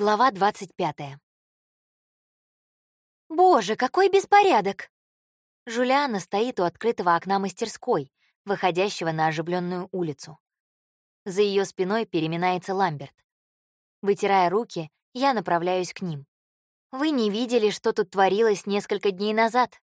Глава 25. Боже, какой беспорядок! Жулиана стоит у открытого окна мастерской, выходящего на оживленную улицу. За ее спиной переминается Ламберт. Вытирая руки, я направляюсь к ним. Вы не видели, что тут творилось несколько дней назад?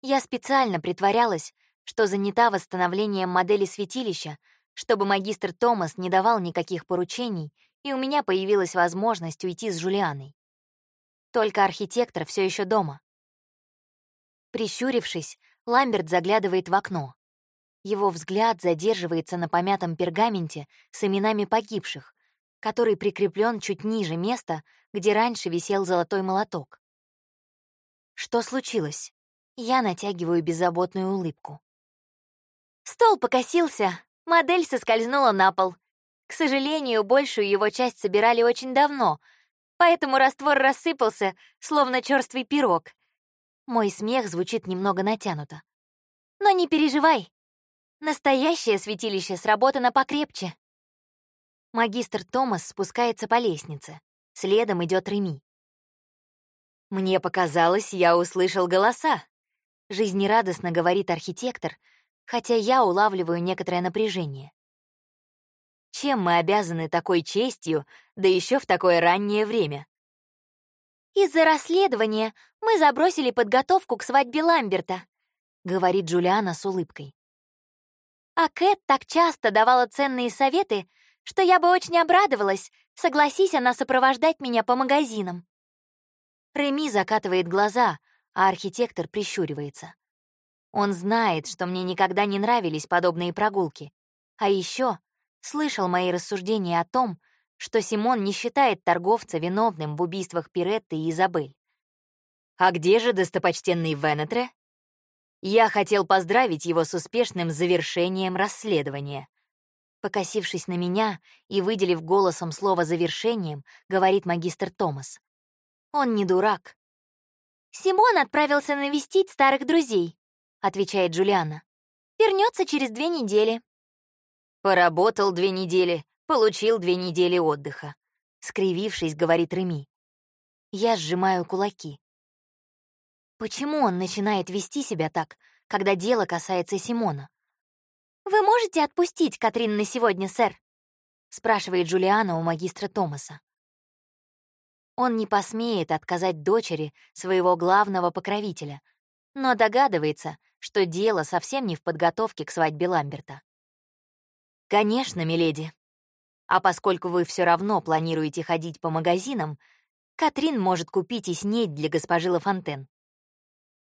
Я специально притворялась, что занята восстановлением модели святилища, чтобы магистр Томас не давал никаких поручений и у меня появилась возможность уйти с Жулианой. Только архитектор все еще дома. Прищурившись, Ламберт заглядывает в окно. Его взгляд задерживается на помятом пергаменте с именами погибших, который прикреплен чуть ниже места, где раньше висел золотой молоток. Что случилось? Я натягиваю беззаботную улыбку. Стол покосился, модель соскользнула на пол, к сожалению, большую его часть собирали очень давно, поэтому раствор рассыпался, словно черствый пирог. Мой смех звучит немного натянуто. Но не переживай. Настоящее святилище сработано покрепче. Магистр Томас спускается по лестнице. Следом идет Реми. «Мне показалось, я услышал голоса», — жизнерадостно говорит архитектор, хотя я улавливаю некоторое напряжение. Чем мы обязаны такой честью, да еще в такое раннее время? «Из-за расследования мы забросили подготовку к свадьбе Ламберта», — говорит Джулиана с улыбкой. «А Кэт так часто давала ценные советы, что я бы очень обрадовалась, согласись она сопровождать меня по магазинам». Реми закатывает глаза, а архитектор прищуривается. Он знает, что мне никогда не нравились подобные прогулки. А еще слышал мои рассуждения о том, что Симон не считает торговца виновным в убийствах Пиретты и Изабель. А где же достопочтенный Венетре? Я хотел поздравить его с успешным завершением расследования. Покосившись на меня и выделив голосом слово «завершением», говорит магистр Томас. Он не дурак. «Симон отправился навестить старых друзей», — отвечает Джулиана. Вернется через две недели. Поработал две недели, получил две недели отдыха. Скривившись, говорит Реми. Я сжимаю кулаки. Почему он начинает вести себя так, когда дело касается Симона? «Вы можете отпустить Катрин на сегодня, сэр?» — спрашивает Джулиана у магистра Томаса. Он не посмеет отказать дочери своего главного покровителя, но догадывается, что дело совсем не в подготовке к свадьбе Ламберта. «Конечно, миледи. А поскольку вы все равно планируете ходить по магазинам, Катрин может купить и снеть для госпожи Лафонтен».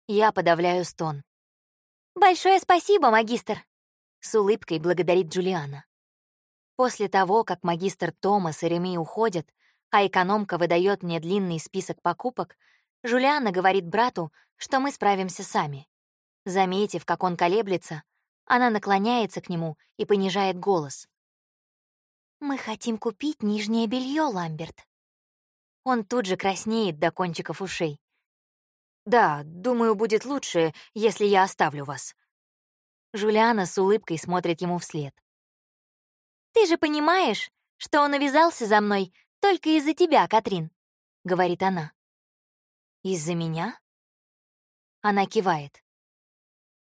Я подавляю стон. «Большое спасибо, магистр!» — с улыбкой благодарит Джулиана. После того, как магистр Томас и Реми уходят, а экономка выдает мне длинный список покупок, Жулиана говорит брату, что мы справимся сами. Заметив, как он колеблется, она наклоняется к нему и понижает голос. «Мы хотим купить нижнее белье, Ламберт». Он тут же краснеет до кончиков ушей. «Да, думаю, будет лучше, если я оставлю вас». Жулиана с улыбкой смотрит ему вслед. «Ты же понимаешь, что он увязался за мной только из-за тебя, Катрин», — говорит она. «Из-за меня?» Она кивает.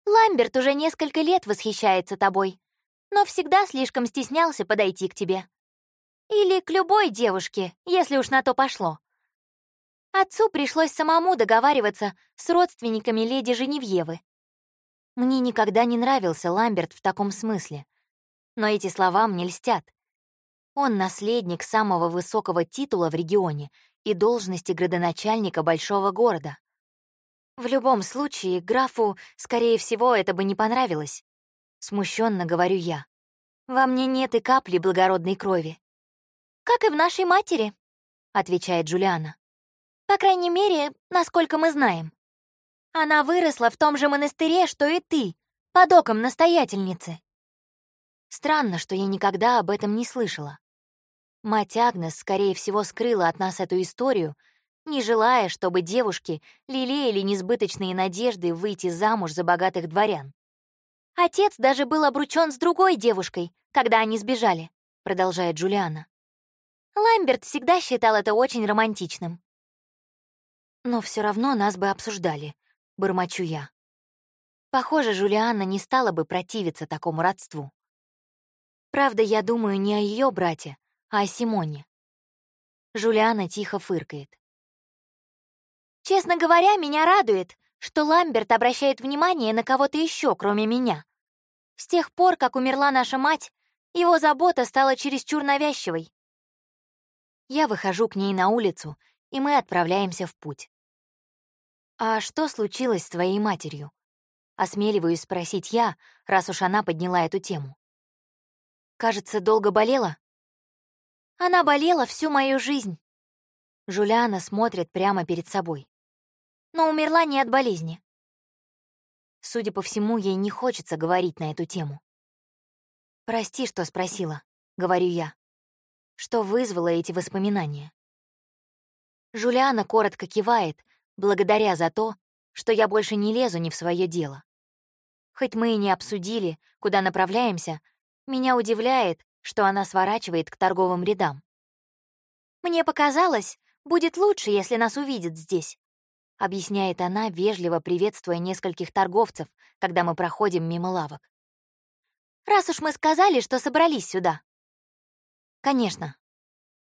Ламберт уже несколько лет восхищается тобой, но всегда слишком стеснялся подойти к тебе. Или к любой девушке, если уж на то пошло. Отцу пришлось самому договариваться с родственниками леди Женевьевы. Мне никогда не нравился Ламберт в таком смысле. Но эти слова мне льстят. Он наследник самого высокого титула в регионе и должности градоначальника большого города. В любом случае, графу, скорее всего, это бы не понравилось. Смущенно говорю я. Во мне нет и капли благородной крови. Как и в нашей матери, отвечает Джулиана. По крайней мере, насколько мы знаем. Она выросла в том же монастыре, что и ты, под оком настоятельницы. Странно, что я никогда об этом не слышала. Мать Агнес, скорее всего, скрыла от нас эту историю, не желая, чтобы девушки лелеяли несбыточные надежды выйти замуж за богатых дворян. «Отец даже был обручён с другой девушкой, когда они сбежали», — продолжает Джулиана. Ламберт всегда считал это очень романтичным. Но все равно нас бы обсуждали, бормочу я. Похоже, Жулианна не стала бы противиться такому родству. Правда, я думаю не о ее брате, а о Симоне. Жулиана тихо фыркает. Честно говоря, меня радует, что Ламберт обращает внимание на кого-то еще, кроме меня. С тех пор, как умерла наша мать, его забота стала чересчур навязчивой. Я выхожу к ней на улицу, и мы отправляемся в путь. «А что случилось с твоей матерью?» Осмеливаюсь спросить я, раз уж она подняла эту тему. «Кажется, долго болела?» «Она болела всю мою жизнь». Жулиана смотрит прямо перед собой. «Но умерла не от болезни». Судя по всему, ей не хочется говорить на эту тему. «Прости, что спросила», — говорю я. Что вызвало эти воспоминания? Жулиана коротко кивает, благодаря за то, что я больше не лезу не в свое дело. Хоть мы и не обсудили, куда направляемся, меня удивляет, что она сворачивает к торговым рядам. «Мне показалось, будет лучше, если нас увидят здесь», объясняет она, вежливо приветствуя нескольких торговцев, когда мы проходим мимо лавок. «Раз уж мы сказали, что собрались сюда». «Конечно».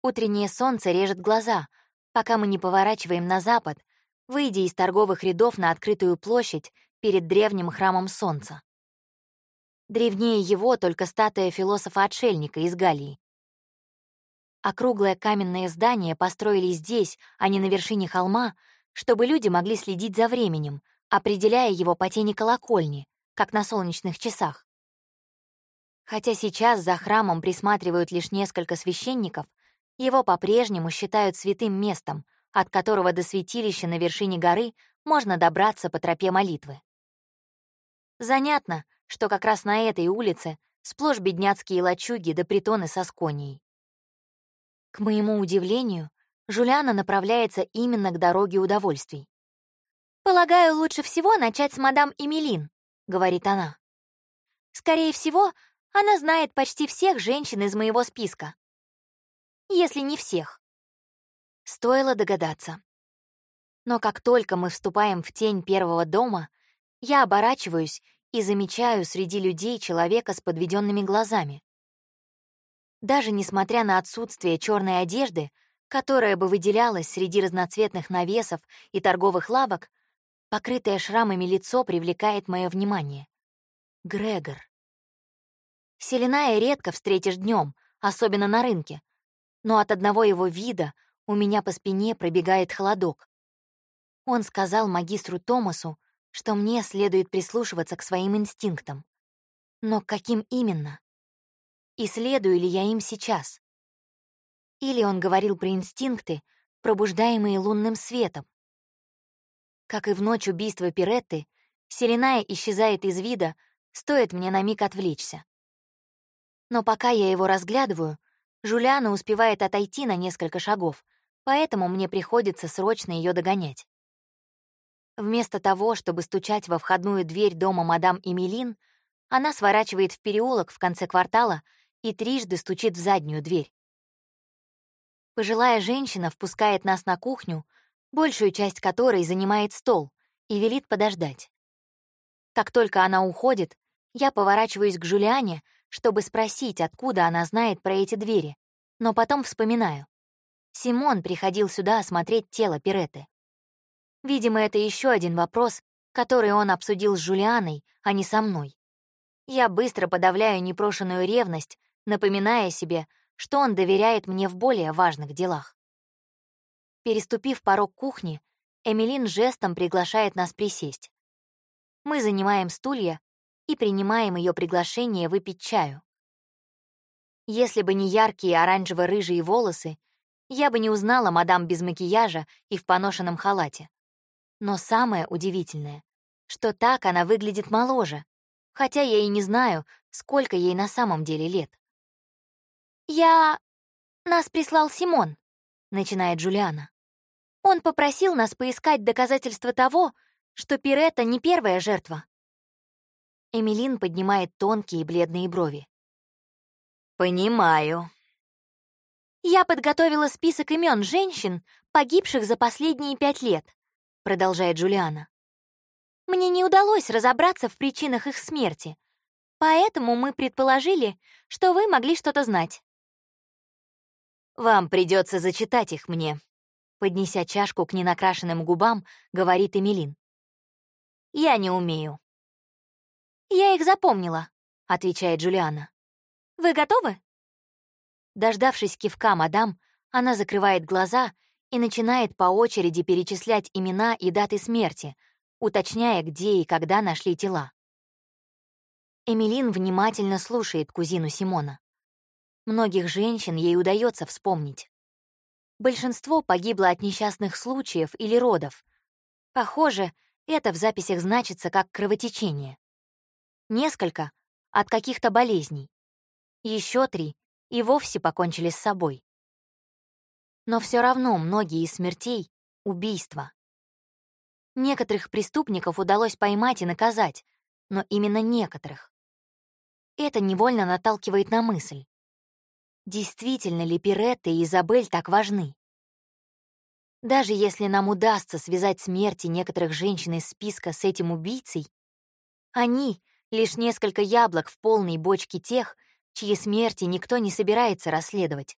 Утреннее солнце режет глаза, пока мы не поворачиваем на запад, выйдя из торговых рядов на открытую площадь перед древним храмом Солнца. Древнее его только статуя философа-отшельника из Галлии. Округлое каменное здание построили здесь, а не на вершине холма, чтобы люди могли следить за временем, определяя его по тени колокольни, как на солнечных часах. Хотя сейчас за храмом присматривают лишь несколько священников, его по-прежнему считают святым местом, от которого до святилища на вершине горы можно добраться по тропе молитвы. Занятно, что как раз на этой улице сплошь бедняцкие лачуги да притоны со сконией. К моему удивлению, Жуляна направляется именно к дороге удовольствий. «Полагаю, лучше всего начать с мадам Эмилин», — говорит она. «Скорее всего, она знает почти всех женщин из моего списка. Если не всех». Стоило догадаться. Но как только мы вступаем в тень первого дома — я оборачиваюсь и замечаю среди людей человека с подведенными глазами. Даже несмотря на отсутствие черной одежды, которая бы выделялась среди разноцветных навесов и торговых лавок, покрытое шрамами лицо привлекает мое внимание. Грегор. Селеная редко встретишь днем, особенно на рынке, но от одного его вида у меня по спине пробегает холодок. Он сказал магистру Томасу, что мне следует прислушиваться к своим инстинктам. Но каким именно? И следую ли я им сейчас? Или он говорил про инстинкты, пробуждаемые лунным светом? Как и в ночь убийства Пиретты, Селеная исчезает из вида, стоит мне на миг отвлечься. Но пока я его разглядываю, Жуляна успевает отойти на несколько шагов, поэтому мне приходится срочно ее догонять. Вместо того, чтобы стучать во входную дверь дома мадам Эмилин, она сворачивает в переулок в конце квартала и трижды стучит в заднюю дверь. Пожилая женщина впускает нас на кухню, большую часть которой занимает стол, и велит подождать. Как только она уходит, я поворачиваюсь к Жулиане, чтобы спросить, откуда она знает про эти двери, но потом вспоминаю. Симон приходил сюда осмотреть тело Пиреты. Видимо, это еще один вопрос, который он обсудил с Жулианой, а не со мной. Я быстро подавляю непрошенную ревность, напоминая себе, что он доверяет мне в более важных делах. Переступив порог кухни, Эмилин жестом приглашает нас присесть. Мы занимаем стулья и принимаем ее приглашение выпить чаю. Если бы не яркие оранжево-рыжие волосы, я бы не узнала мадам без макияжа и в поношенном халате. Но самое удивительное, что так она выглядит моложе, хотя я и не знаю, сколько ей на самом деле лет. «Я... Нас прислал Симон», — начинает Джулиана. «Он попросил нас поискать доказательства того, что Пиретта не первая жертва». Эмилин поднимает тонкие бледные брови. «Понимаю», «Я подготовила список имен женщин, погибших за последние пять лет», — продолжает Джулиана. «Мне не удалось разобраться в причинах их смерти, поэтому мы предположили, что вы могли что-то знать». «Вам придется зачитать их мне», — поднеся чашку к ненакрашенным губам, говорит Эмилин. «Я не умею». «Я их запомнила», — отвечает Джулиана. «Вы готовы?» Дождавшись кивка мадам, она закрывает глаза и начинает по очереди перечислять имена и даты смерти, уточняя, где и когда нашли тела. Эмилин внимательно слушает кузину Симона. Многих женщин ей удается вспомнить. Большинство погибло от несчастных случаев или родов. Похоже, это в записях значится как кровотечение. Несколько — от каких-то болезней. Еще три и вовсе покончили с собой. Но все равно многие из смертей — убийства. Некоторых преступников удалось поймать и наказать, но именно некоторых. Это невольно наталкивает на мысль. Действительно ли Пиретта и Изабель так важны? Даже если нам удастся связать смерти некоторых женщин из списка с этим убийцей, они — лишь несколько яблок в полной бочке тех, чьи смерти никто не собирается расследовать.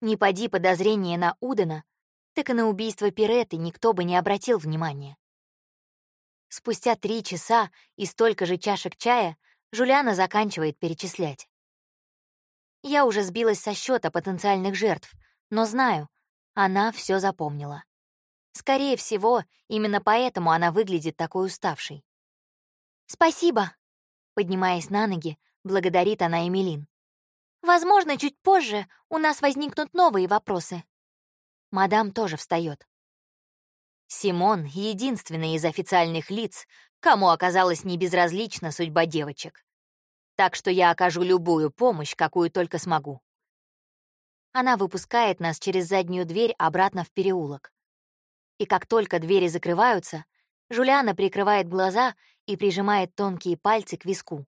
Не поди подозрение на Удена, так и на убийство Пиреты никто бы не обратил внимания. Спустя три часа и столько же чашек чая Жуляна заканчивает перечислять. Я уже сбилась со счета потенциальных жертв, но знаю, она все запомнила. Скорее всего, именно поэтому она выглядит такой уставшей. «Спасибо», — поднимаясь на ноги, благодарит она Эмилин. «Возможно, чуть позже у нас возникнут новые вопросы». Мадам тоже встает. Симон — единственный из официальных лиц, кому оказалась небезразлична судьба девочек. Так что я окажу любую помощь, какую только смогу. Она выпускает нас через заднюю дверь обратно в переулок. И как только двери закрываются, Жулиана прикрывает глаза и прижимает тонкие пальцы к виску.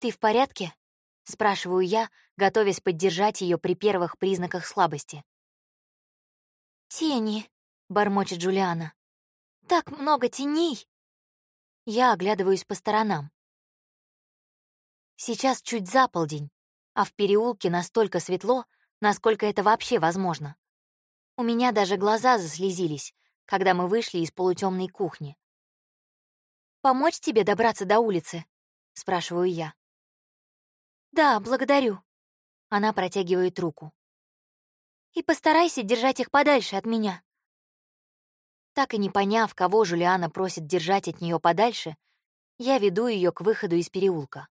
«Ты в порядке?» — спрашиваю я, готовясь поддержать ее при первых признаках слабости. «Тени», — бормочет Джулиана. «Так много теней!» Я оглядываюсь по сторонам. Сейчас чуть за полдень, а в переулке настолько светло, насколько это вообще возможно. У меня даже глаза заслезились, когда мы вышли из полутемной кухни. «Помочь тебе добраться до улицы?» — спрашиваю я. «Да, благодарю». Она протягивает руку. «И постарайся держать их подальше от меня». Так и не поняв, кого Жулиана просит держать от нее подальше, я веду ее к выходу из переулка.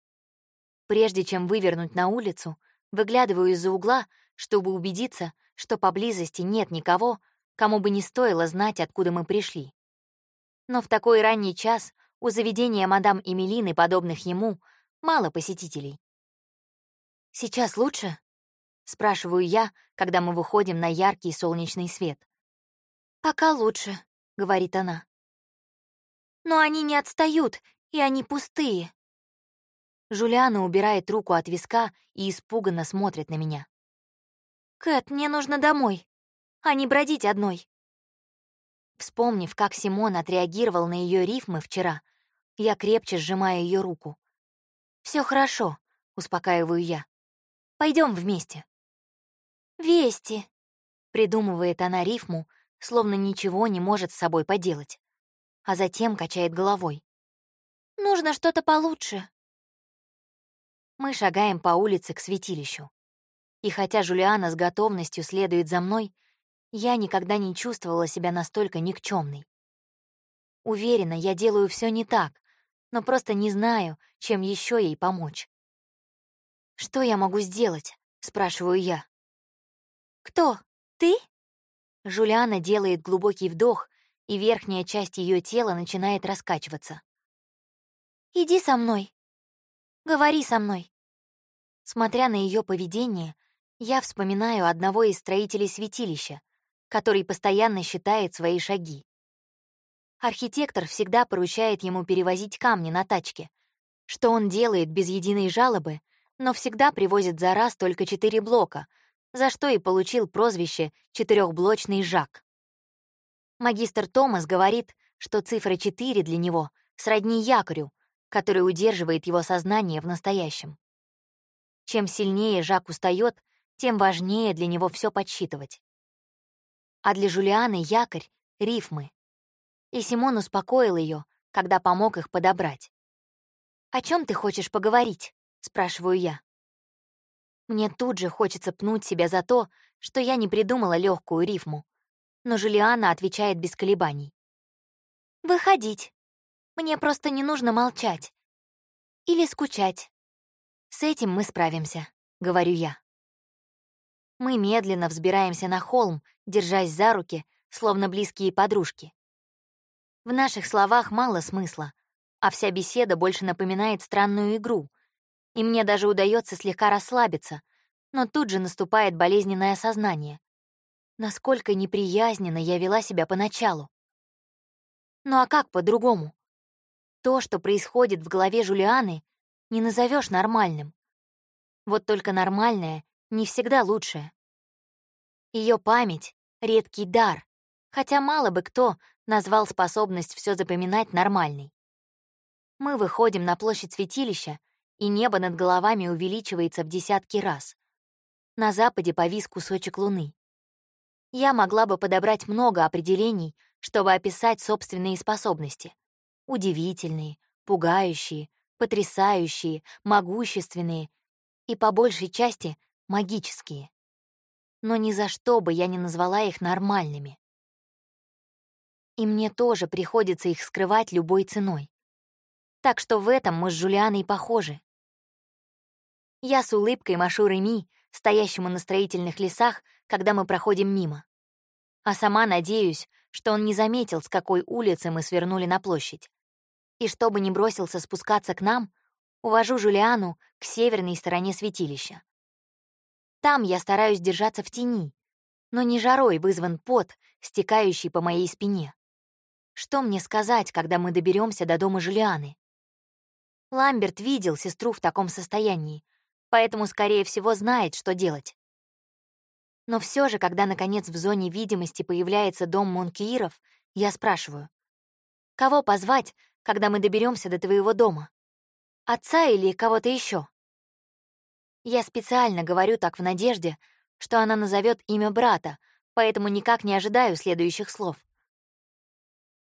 Прежде чем вывернуть на улицу, выглядываю из-за угла, чтобы убедиться, что поблизости нет никого, кому бы не стоило знать, откуда мы пришли. Но в такой ранний час у заведения мадам Эмилины, подобных ему, мало посетителей. «Сейчас лучше?» — спрашиваю я, когда мы выходим на яркий солнечный свет. «Пока лучше», — говорит она. «Но они не отстают, и они пустые». Жулиана убирает руку от виска и испуганно смотрит на меня. «Кэт, мне нужно домой, а не бродить одной». Вспомнив, как Симон отреагировал на ее рифмы вчера, я крепче сжимаю ее руку. Все хорошо», — успокаиваю я. Пойдем вместе». «Вести», — придумывает она рифму, словно ничего не может с собой поделать, а затем качает головой. «Нужно что-то получше». Мы шагаем по улице к святилищу. И хотя Жулиана с готовностью следует за мной, я никогда не чувствовала себя настолько никчемной. Уверена, я делаю все не так, но просто не знаю, чем еще ей помочь. «Что я могу сделать?» — спрашиваю я. «Кто? Ты?» Жулиана делает глубокий вдох, и верхняя часть ее тела начинает раскачиваться. «Иди со мной. Говори со мной». Смотря на ее поведение, я вспоминаю одного из строителей святилища, который постоянно считает свои шаги. Архитектор всегда поручает ему перевозить камни на тачке, что он делает без единой жалобы, но всегда привозит за раз только четыре блока, за что и получил прозвище «четырехблочный Жак». Магистр Томас говорит, что цифра 4 для него сродни якорю, который удерживает его сознание в настоящем. Чем сильнее Жак устает, тем важнее для него все подсчитывать. А для Жулианы якорь — рифмы. И Симон успокоил ее, когда помог их подобрать. «О чем ты хочешь поговорить?» — спрашиваю я. Мне тут же хочется пнуть себя за то, что я не придумала легкую рифму. Но Жулиана отвечает без колебаний. «Выходить. Мне просто не нужно молчать. Или скучать. С этим мы справимся», — говорю я. Мы медленно взбираемся на холм, держась за руки, словно близкие подружки. В наших словах мало смысла, а вся беседа больше напоминает странную игру, и мне даже удается слегка расслабиться, но тут же наступает болезненное осознание. Насколько неприязненно я вела себя поначалу. Ну а как по-другому? То, что происходит в голове Жулианы, не назовешь нормальным. Вот только нормальное не всегда лучшее. Ее память — редкий дар, хотя мало бы кто назвал способность все запоминать нормальной. Мы выходим на площадь святилища, и небо над головами увеличивается в десятки раз. На западе повис кусочек луны. Я могла бы подобрать много определений, чтобы описать собственные способности. Удивительные, пугающие, потрясающие, могущественные и, по большей части, магические. Но ни за что бы я не назвала их нормальными. И мне тоже приходится их скрывать любой ценой. Так что в этом мы с Жулианой похожи. Я с улыбкой машу Реми, стоящему на строительных лесах, когда мы проходим мимо. А сама надеюсь, что он не заметил, с какой улицы мы свернули на площадь. И чтобы не бросился спускаться к нам, увожу Жулиану к северной стороне святилища. Там я стараюсь держаться в тени, но не жарой вызван пот, стекающий по моей спине. Что мне сказать, когда мы доберемся до дома Жулианы? Ламберт видел сестру в таком состоянии, поэтому, скорее всего, знает, что делать. Но все же, когда, наконец, в зоне видимости появляется дом Монкииров, я спрашиваю, «Кого позвать, когда мы доберемся до твоего дома? Отца или кого-то еще? Я специально говорю так в надежде, что она назовет имя брата, поэтому никак не ожидаю следующих слов.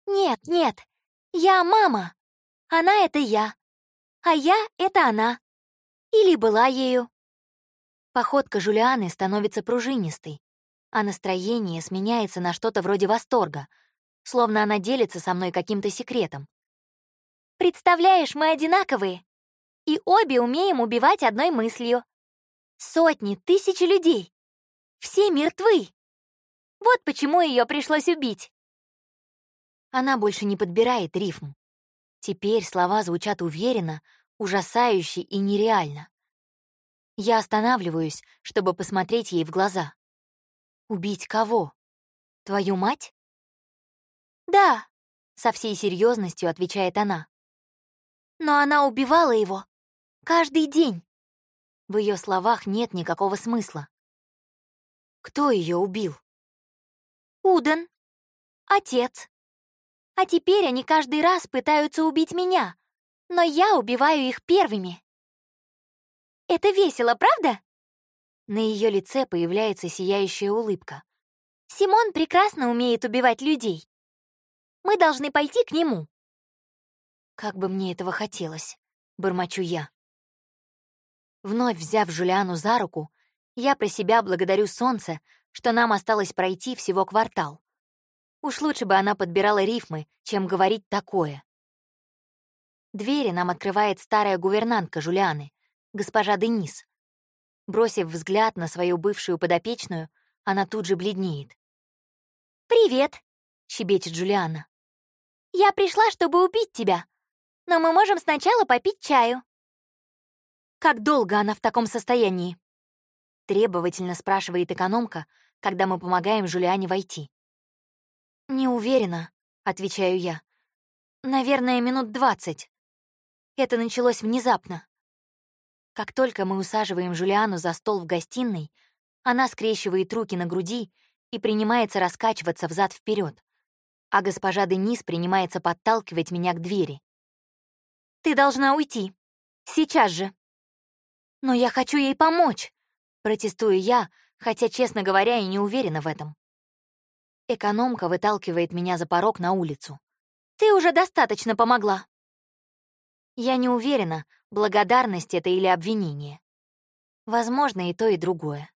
«Нет, нет, я мама. Она — это я. А я — это она. Или была ею. Походка Жулианы становится пружинистой, а настроение сменяется на что-то вроде восторга, словно она делится со мной каким-то секретом. «Представляешь, мы одинаковые, и обе умеем убивать одной мыслью. Сотни, тысячи людей. Все мертвы. Вот почему ее пришлось убить». Она больше не подбирает рифм. Теперь слова звучат уверенно, ужасающе и нереально. Я останавливаюсь, чтобы посмотреть ей в глаза. «Убить кого? Твою мать?» «Да», — со всей серьезностью отвечает она. «Но она убивала его. Каждый день». В ее словах нет никакого смысла. Кто ее убил? Уден. Отец. А теперь они каждый раз пытаются убить меня, но я убиваю их первыми. Это весело, правда?» На ее лице появляется сияющая улыбка. «Симон прекрасно умеет убивать людей. Мы должны пойти к нему». «Как бы мне этого хотелось», — бормочу я. Вновь взяв Жулиану за руку, я про себя благодарю солнце, что нам осталось пройти всего квартал. Уж лучше бы она подбирала рифмы, чем говорить такое. Двери нам открывает старая гувернантка Жулианы, госпожа Денис. Бросив взгляд на свою бывшую подопечную, она тут же бледнеет. «Привет!» — щебечет Джулиана. «Я пришла, чтобы убить тебя, но мы можем сначала попить чаю». «Как долго она в таком состоянии?» Требовательно спрашивает экономка, когда мы помогаем Жулиане войти. «Не уверена», — отвечаю я. «Наверное, минут двадцать. Это началось внезапно. Как только мы усаживаем Жулиану за стол в гостиной, она скрещивает руки на груди и принимается раскачиваться взад вперед, а госпожа Денис принимается подталкивать меня к двери. «Ты должна уйти. Сейчас же!» «Но я хочу ей помочь!» — протестую я, хотя, честно говоря, и не уверена в этом. Экономка выталкивает меня за порог на улицу. «Ты уже достаточно помогла!» Я не уверена, благодарность это или обвинение. Возможно, и то, и другое.